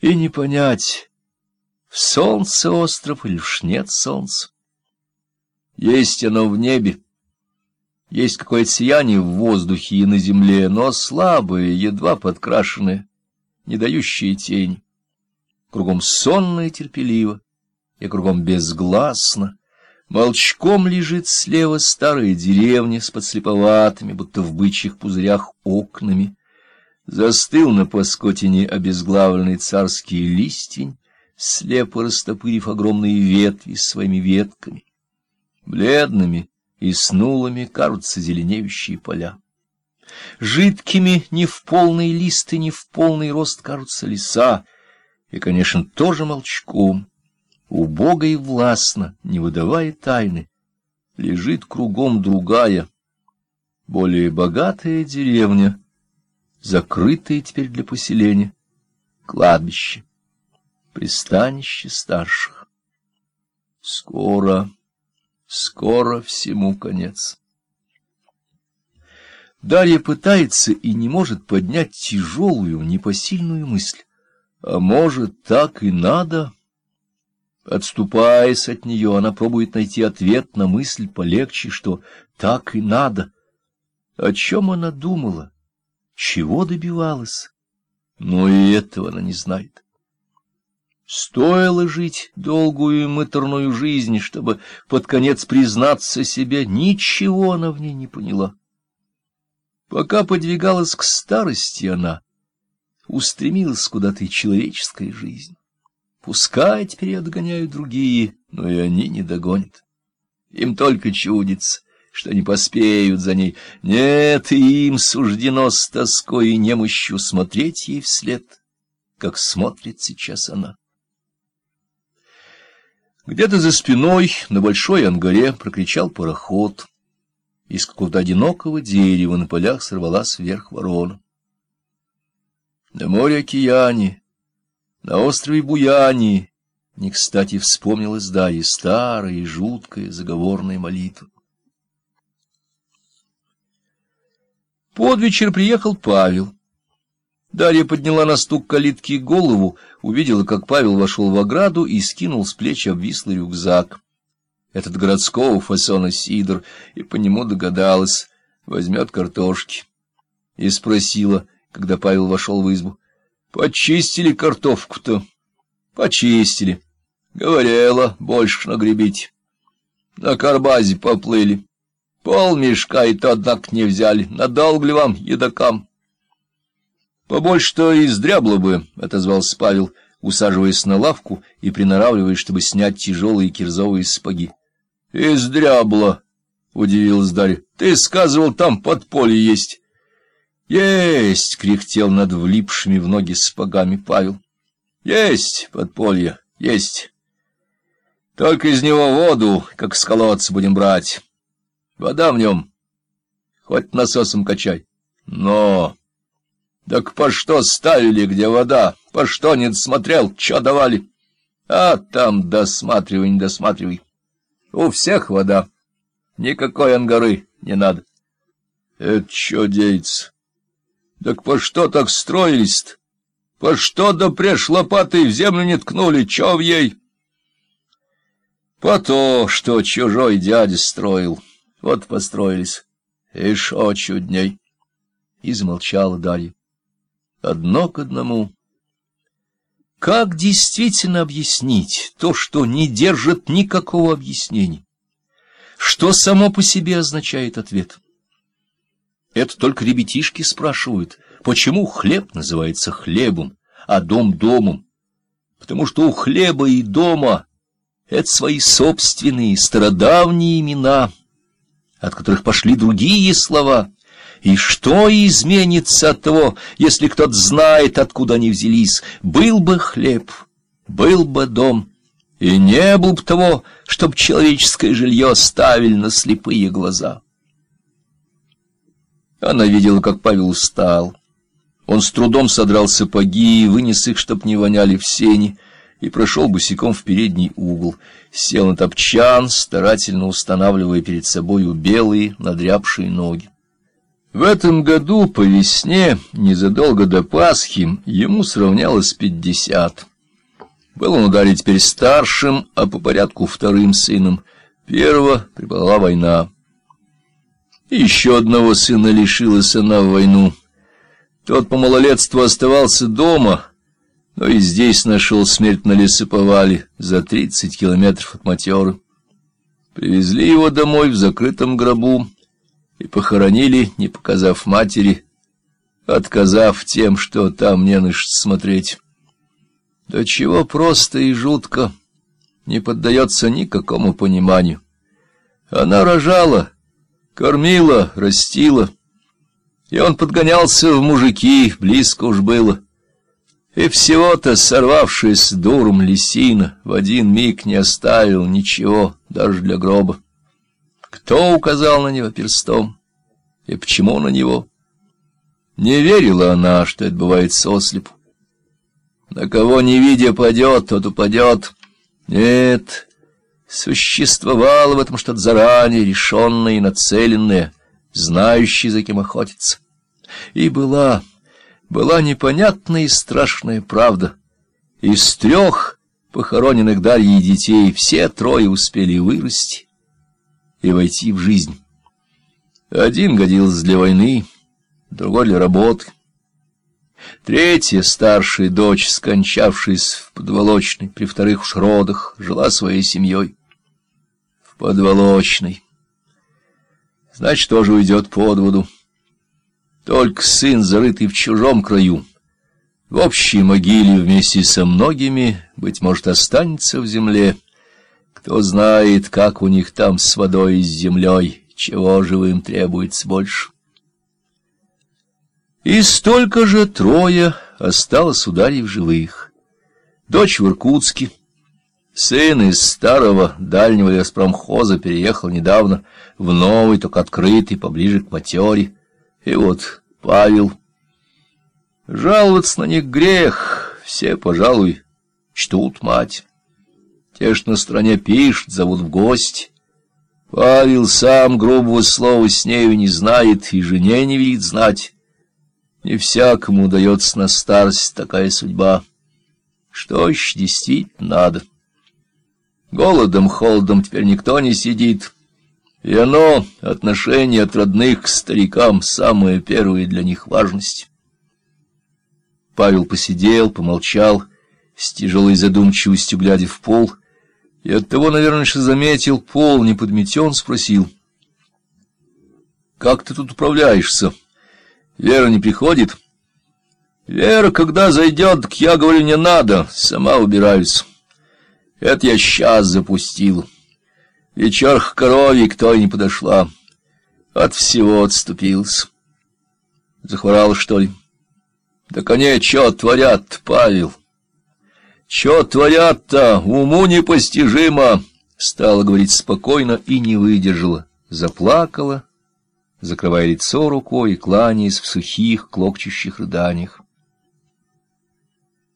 И не понять, в солнце остров или уж нет солнца. Есть оно в небе, есть какое-то сияние в воздухе и на земле, но слабое, едва подкрашенное, не дающее тень. Кругом сонно и терпеливо, и кругом безгласно. Молчком лежит слева старая деревня с подслеповатыми, будто в бычьих пузырях, окнами. Застыл на паскотине обезглавленный царский листвень, слепо растопырив огромные ветви своими ветками. Бледными и снулыми кажутся зеленеющие поля. Жидкими не в полный лист и не в полный рост кажутся леса, и, конечно, тоже молчком, убого и властно, не выдавая тайны, лежит кругом другая, более богатая деревня, закрытая теперь для поселения, кладбище, пристанище старших. Скоро, скоро всему конец. Дарья пытается и не может поднять тяжелую, непосильную мысль. А может, так и надо? Отступаясь от нее, она пробует найти ответ на мысль полегче, что так и надо. О чем она думала? Чего добивалась? Но и этого она не знает. Стоило жить долгую и мыторную жизнь, чтобы под конец признаться себе, ничего она в ней не поняла. Пока подвигалась к старости она, устремилась куда-то и человеческая жизнь. Пускай теперь отгоняют другие, но и они не догонят. Им только чудится, что не поспеют за ней. Нет, им суждено с тоской и немощью смотреть ей вслед, как смотрит сейчас она. Где-то за спиной на большой ангаре прокричал пароход. Из какого-то одинокого дерева на полях сорвалась вверх ворона. На море океане, на острове Буяни, не кстати вспомнилась и старая, и жуткая заговорная молитва. Под вечер приехал Павел. Дарья подняла на стук калитки голову, увидела, как Павел вошел в ограду и скинул с плеч обвислый рюкзак. Этот городского фасона сидр, и по нему догадалась, возьмет картошки. И спросила — когда Павел вошел в избу. — Почистили картошку-то? — Почистили. Говорила, больше нагребить. На карбазе поплыли. Пол мешка и то, однако, не взяли. Надолго ли вам, едокам? — Побольше-то издрябло бы, — отозвался Павел, усаживаясь на лавку и приноравливаясь, чтобы снять тяжелые кирзовые сапоги. — Издрябло, — удивилась Дарья. — Ты сказывал, там подполье есть. Есть! — кряхтел над влипшими в ноги сапогами Павел. Есть подполье, есть. Только из него воду, как с колодца, будем брать. Вода в нем. Хоть насосом качай. Но... Так по что ставили, где вода? По что не досмотрел, что давали? А там досматривай, не досматривай. У всех вода. Никакой ангары не надо. Это что деется? Так по что так строились-то? По что да преж лопатой в землю не ткнули, чё в ей? По то, что чужой дядя строил, вот построились. И шо чудней. И замолчала Дарья. Одно к одному. Как действительно объяснить то, что не держит никакого объяснения? Что само по себе означает ответ? — это только ребятишки спрашивают, почему хлеб называется хлебом, а дом — домом. Потому что у хлеба и дома — это свои собственные стародавние имена, от которых пошли другие слова. И что изменится от того, если кто-то знает, откуда они взялись? Был бы хлеб, был бы дом, и не было бы того, чтоб человеческое жилье ставили на слепые глаза. Она видела, как Павел устал. Он с трудом содрал сапоги и вынес их, чтоб не воняли в сени, и прошел босиком в передний угол, сел на топчан, старательно устанавливая перед собою белые надрябшие ноги. В этом году по весне, незадолго до Пасхи, ему сравнялось пятьдесят. Был он ударить теперь старшим, а по порядку вторым сыном. Первого прибыла война. И еще одного сына лишилась она в войну. Тот по малолетству оставался дома, но и здесь нашел смерть на лесоповале за тридцать километров от Матеры. Привезли его домой в закрытом гробу и похоронили, не показав матери, отказав тем, что там не на что смотреть. Да чего просто и жутко, не поддается никакому пониманию. Она рожала, кормила, растила, и он подгонялся в мужики, близко уж было. И всего-то, сорвавшись дуром лисина, в один миг не оставил ничего, даже для гроба. Кто указал на него перстом? И почему на него? Не верила она, что это бывает сослепу. На кого не видя падет, тот упадет. Нет, существовало в этом что-то заранее решенное и нацеленное, знающее, за кем охотиться. И была была непонятная и страшная правда. Из трех похороненных Дарьей детей все трое успели вырасти и войти в жизнь. Один годился для войны, другой для работы. Третья, старшая дочь, скончавшись в подволочной, при вторых уж родах, жила своей семьей. В подволочной. Значит, тоже уйдет под воду. Только сын, зарытый в чужом краю, в общей могиле вместе со многими, быть может, останется в земле. Кто знает, как у них там с водой и с землей, чего живым требуется больше. И столько же трое осталось у Дарьи в живых. Дочь в Иркутске, сын из старого дальнего леспромхоза переехал недавно в новый, только открытый, поближе к матере, и вот Павел. Жаловаться на них грех, все, пожалуй, чтут мать. Те, что на стороне пишут, зовут в гости. Павел сам грубого слова с нею не знает и жене не видит знать. Не всякому дается на старость такая судьба. Что еще действительно надо? Голодом, холодом теперь никто не сидит. И оно, отношение от родных к старикам, самое первое для них важность. Павел посидел, помолчал, с тяжелой задумчивостью глядя в пол, и оттого, наверное, что заметил, пол не подметен, спросил. — Как ты тут управляешься? Вера не приходит? — Вера, когда зайдет, я говорю, не надо, сама убираюсь. Это я сейчас запустил. — Вечер к корове кто и не подошла. От всего отступился. Захворал, что ли? Да коне, чё творят, Павел? Чё творят-то? Уму непостижимо! Стала говорить спокойно и не выдержала. Заплакала, закрывая лицо рукой и кланяясь в сухих, клокчущих рыданиях.